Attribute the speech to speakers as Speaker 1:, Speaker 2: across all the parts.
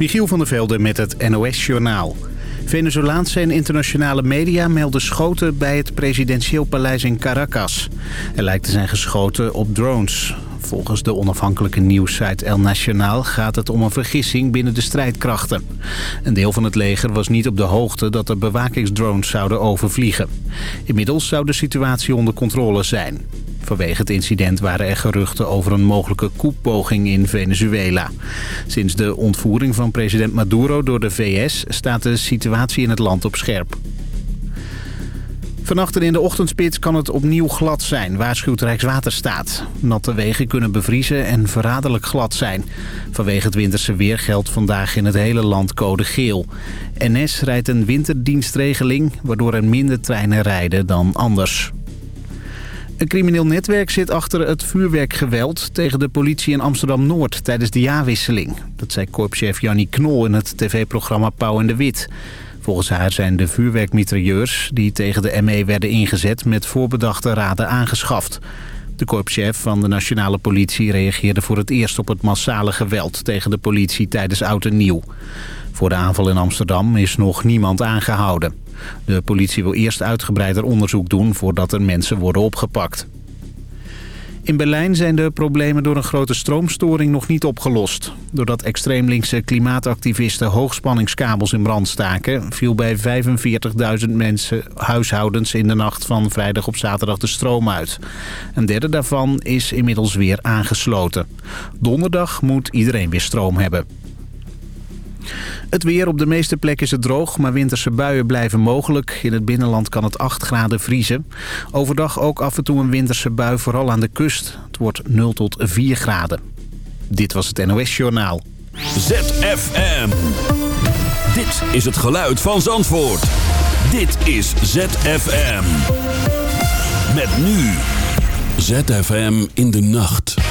Speaker 1: Michiel van der Velde met het NOS-journaal. Venezolaanse en internationale media melden schoten bij het presidentieel paleis in Caracas. Er lijkt te zijn geschoten op drones. Volgens de onafhankelijke nieuwssite El Nacional gaat het om een vergissing binnen de strijdkrachten. Een deel van het leger was niet op de hoogte dat er bewakingsdrones zouden overvliegen. Inmiddels zou de situatie onder controle zijn. Vanwege het incident waren er geruchten over een mogelijke koepoging in Venezuela. Sinds de ontvoering van president Maduro door de VS staat de situatie in het land op scherp. Vannacht en in de ochtendspits kan het opnieuw glad zijn, waarschuwt Rijkswaterstaat. Natte wegen kunnen bevriezen en verraderlijk glad zijn. Vanwege het winterse weer geldt vandaag in het hele land code geel. NS rijdt een winterdienstregeling, waardoor er minder treinen rijden dan anders. Een crimineel netwerk zit achter het vuurwerkgeweld tegen de politie in Amsterdam-Noord tijdens de jaarwisseling. Dat zei korpschef Jannie Knol in het tv-programma Pauw en de Wit. Volgens haar zijn de vuurwerkmitrailleurs die tegen de ME werden ingezet met voorbedachte raden aangeschaft. De korpschef van de nationale politie reageerde voor het eerst op het massale geweld tegen de politie tijdens Oud en Nieuw. Voor de aanval in Amsterdam is nog niemand aangehouden. De politie wil eerst uitgebreider onderzoek doen voordat er mensen worden opgepakt. In Berlijn zijn de problemen door een grote stroomstoring nog niet opgelost. Doordat extreem linkse klimaatactivisten hoogspanningskabels in brand staken... viel bij 45.000 mensen, huishoudens in de nacht van vrijdag op zaterdag de stroom uit. Een derde daarvan is inmiddels weer aangesloten. Donderdag moet iedereen weer stroom hebben. Het weer op de meeste plekken is het droog, maar winterse buien blijven mogelijk. In het binnenland kan het 8 graden vriezen. Overdag ook af en toe een winterse bui, vooral aan de kust. Het wordt 0 tot 4 graden. Dit was het NOS Journaal.
Speaker 2: ZFM. Dit is het geluid van Zandvoort. Dit is ZFM. Met nu. ZFM in de nacht.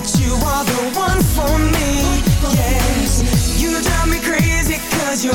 Speaker 3: you are the one for me. Yes, you drive me you're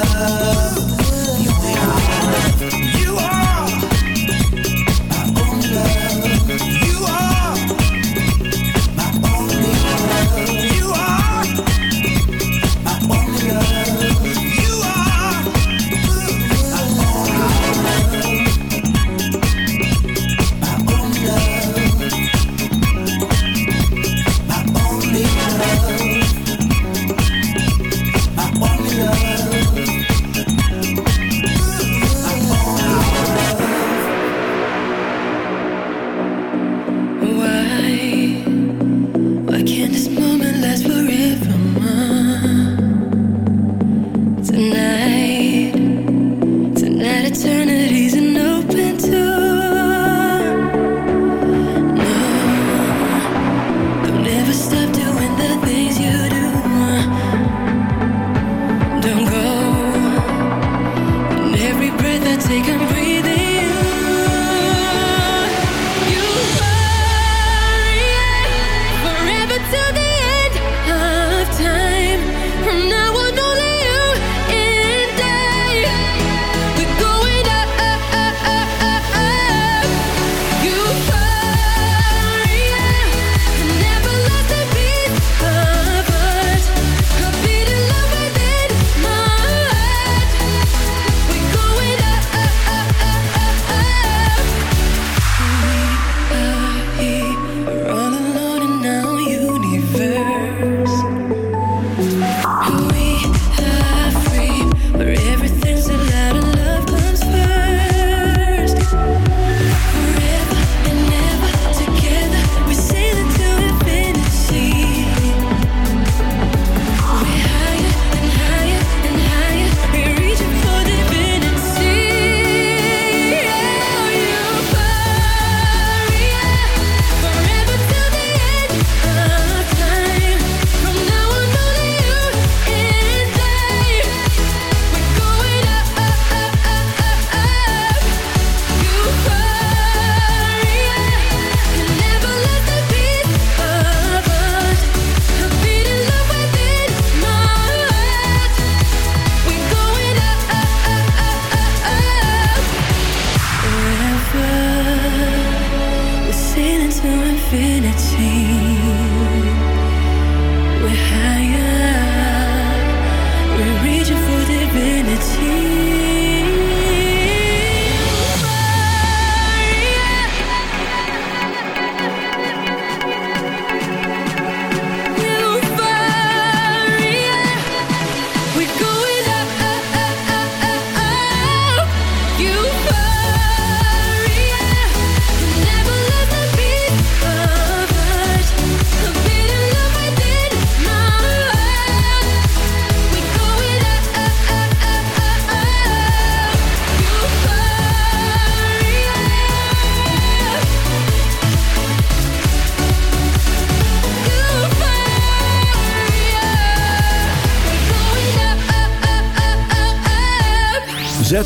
Speaker 4: love.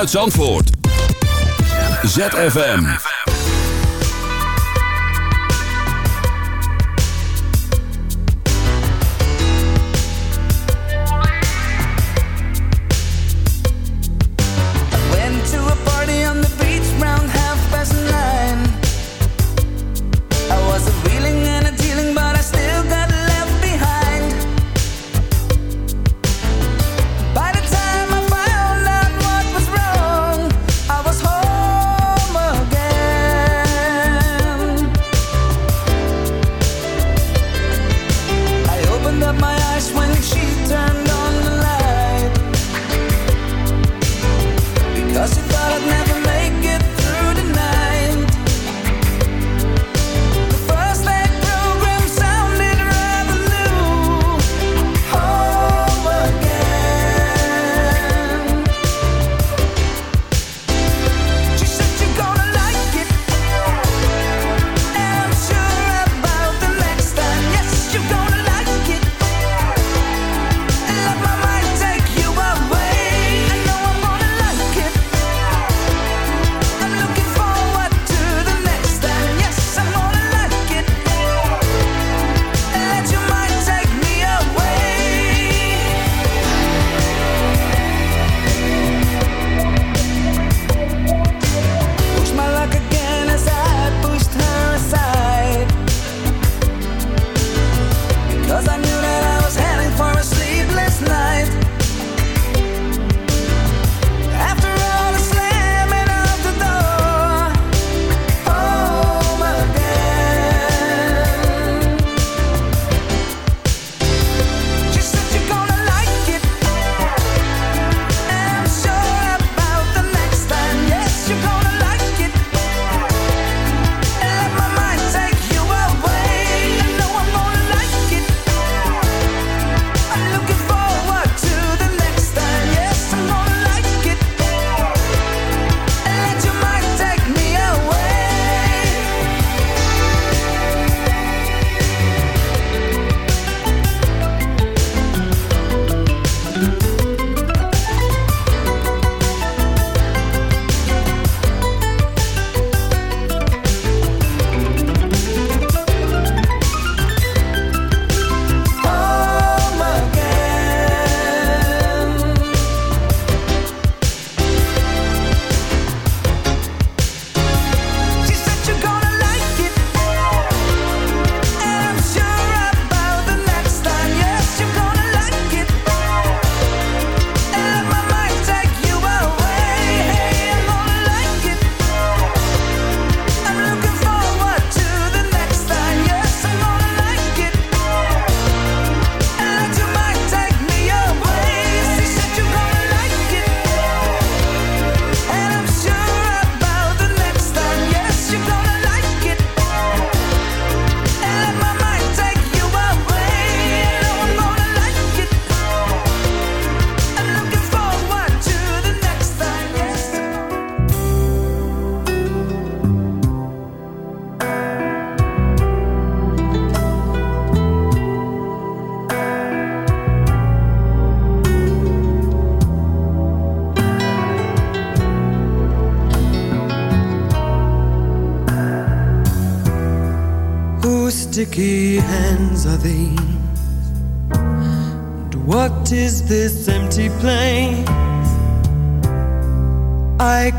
Speaker 5: Vanuit Zandvoort. ZFM.